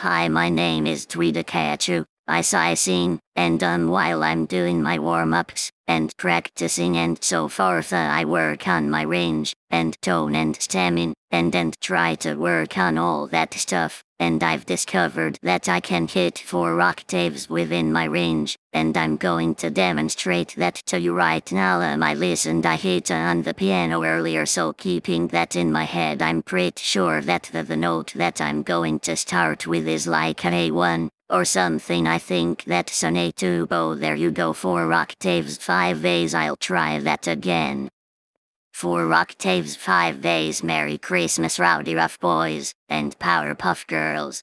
Hi, my name is Tweedakachu. I sing, and um while I'm doing my warm-ups, and practicing and so forth uh, I work on my range, and tone and stamina, and and try to work on all that stuff, and I've discovered that I can hit four octaves within my range, and I'm going to demonstrate that to you right now um I listened I hit on the piano earlier so keeping that in my head I'm pretty sure that the, the note that I'm going to start with is like an A1, or something I think that's an A2 oh there you go 4 octaves 5 A's I'll try that again. 4 octaves 5 A's Merry Christmas Rowdyruff Boys and Powerpuff Girls.